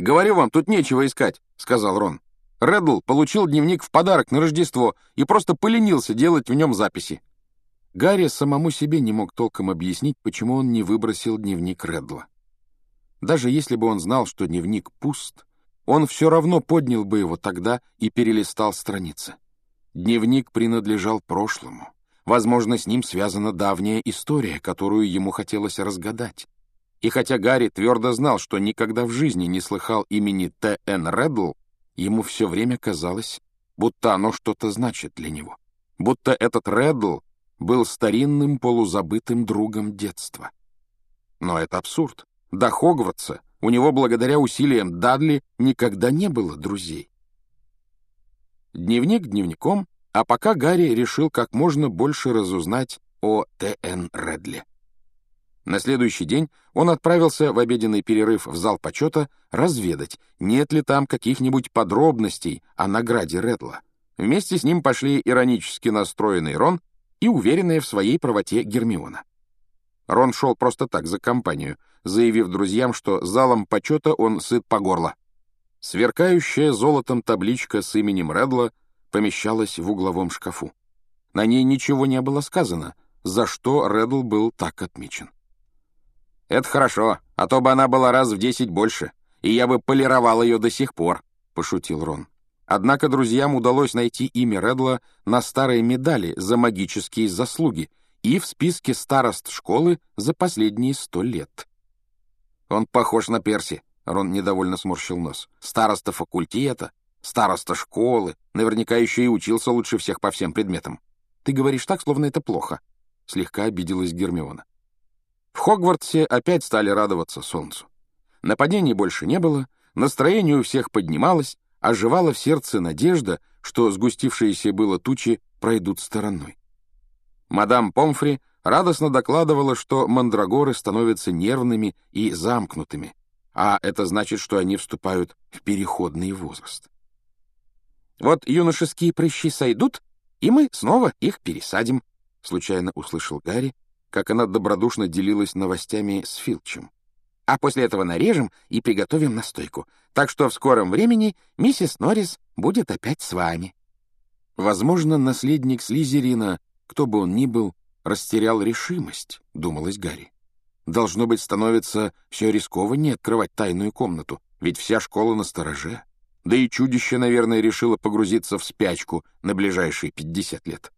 «Говорю вам, тут нечего искать», — сказал Рон. Реддл получил дневник в подарок на Рождество и просто поленился делать в нем записи. Гарри самому себе не мог толком объяснить, почему он не выбросил дневник Реддла. Даже если бы он знал, что дневник пуст, он все равно поднял бы его тогда и перелистал страницы. Дневник принадлежал прошлому. Возможно, с ним связана давняя история, которую ему хотелось разгадать. И хотя Гарри твердо знал, что никогда в жизни не слыхал имени Т.Н. Реддл, ему все время казалось, будто оно что-то значит для него. Будто этот Реддл был старинным полузабытым другом детства. Но это абсурд. До Хогвартса у него, благодаря усилиям Дадли, никогда не было друзей. Дневник дневником, а пока Гарри решил как можно больше разузнать о Т.Н. Редли. На следующий день он отправился в обеденный перерыв в зал почета разведать, нет ли там каких-нибудь подробностей о награде Редла. Вместе с ним пошли иронически настроенный Рон и уверенная в своей правоте Гермиона. Рон шел просто так, за компанию, заявив друзьям, что залом почета он сыт по горло. Сверкающая золотом табличка с именем Редла помещалась в угловом шкафу. На ней ничего не было сказано, за что Редл был так отмечен. «Это хорошо, а то бы она была раз в десять больше, и я бы полировал ее до сих пор», — пошутил Рон. Однако друзьям удалось найти имя Редла на старой медали за магические заслуги и в списке старост школы за последние сто лет. «Он похож на Перси», — Рон недовольно сморщил нос. «Староста факультета, староста школы, наверняка еще и учился лучше всех по всем предметам. Ты говоришь так, словно это плохо», — слегка обиделась Гермиона. Хогвартсе опять стали радоваться солнцу. Нападений больше не было, настроение у всех поднималось, оживала в сердце надежда, что сгустившиеся было тучи пройдут стороной. Мадам Помфри радостно докладывала, что мандрагоры становятся нервными и замкнутыми, а это значит, что они вступают в переходный возраст. «Вот юношеские прыщи сойдут, и мы снова их пересадим», — случайно услышал Гарри, как она добродушно делилась новостями с Филчем. «А после этого нарежем и приготовим настойку, так что в скором времени миссис Норрис будет опять с вами». Возможно, наследник Слизерина, кто бы он ни был, растерял решимость, — думалось Гарри. Должно быть, становится все рискованнее открывать тайную комнату, ведь вся школа на стороже. Да и чудище, наверное, решило погрузиться в спячку на ближайшие пятьдесят лет.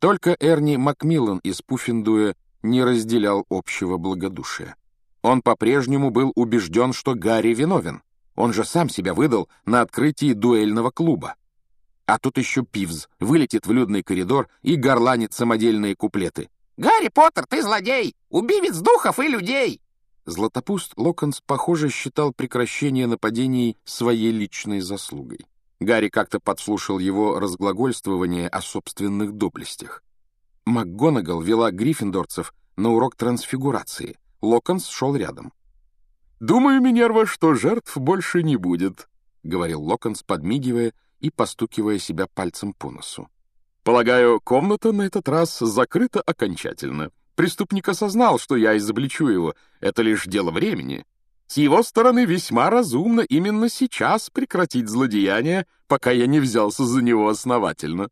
Только Эрни Макмиллан из Пуффендуя не разделял общего благодушия. Он по-прежнему был убежден, что Гарри виновен. Он же сам себя выдал на открытии дуэльного клуба. А тут еще Пивз вылетит в людный коридор и горланит самодельные куплеты. «Гарри Поттер, ты злодей! Убивец духов и людей!» Златопуст Локонс, похоже, считал прекращение нападений своей личной заслугой. Гарри как-то подслушал его разглагольствование о собственных доблестях. МакГонагал вела гриффиндорцев на урок трансфигурации. Локонс шел рядом. «Думаю, Минерва, что жертв больше не будет», — говорил Локонс, подмигивая и постукивая себя пальцем по носу. «Полагаю, комната на этот раз закрыта окончательно. Преступник осознал, что я изобличу его. Это лишь дело времени. С его стороны весьма разумно именно сейчас прекратить злодеяние, пока я не взялся за него основательно.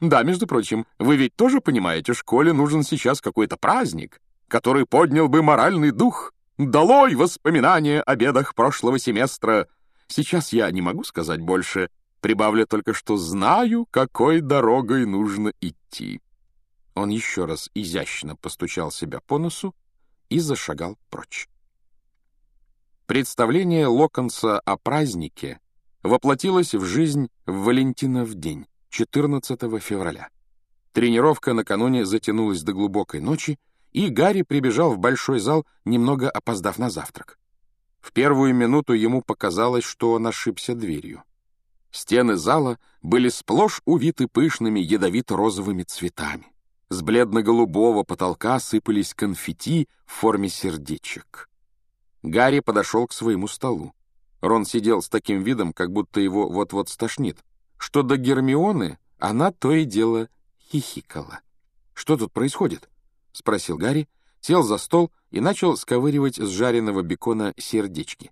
Да, между прочим, вы ведь тоже понимаете, школе нужен сейчас какой-то праздник, который поднял бы моральный дух. Долой воспоминания о бедах прошлого семестра. Сейчас я не могу сказать больше, прибавлю только, что знаю, какой дорогой нужно идти. Он еще раз изящно постучал себя по носу и зашагал прочь. Представление Локонса о празднике воплотилось в жизнь в Валентинов день, 14 февраля. Тренировка накануне затянулась до глубокой ночи, и Гарри прибежал в большой зал, немного опоздав на завтрак. В первую минуту ему показалось, что он ошибся дверью. Стены зала были сплошь увиты пышными ядовито-розовыми цветами. С бледно-голубого потолка сыпались конфетти в форме сердечек. Гарри подошел к своему столу. Рон сидел с таким видом, как будто его вот-вот стошнит. Что до Гермионы, она то и дело хихикала. «Что тут происходит?» — спросил Гарри, сел за стол и начал сковыривать с жареного бекона сердечки.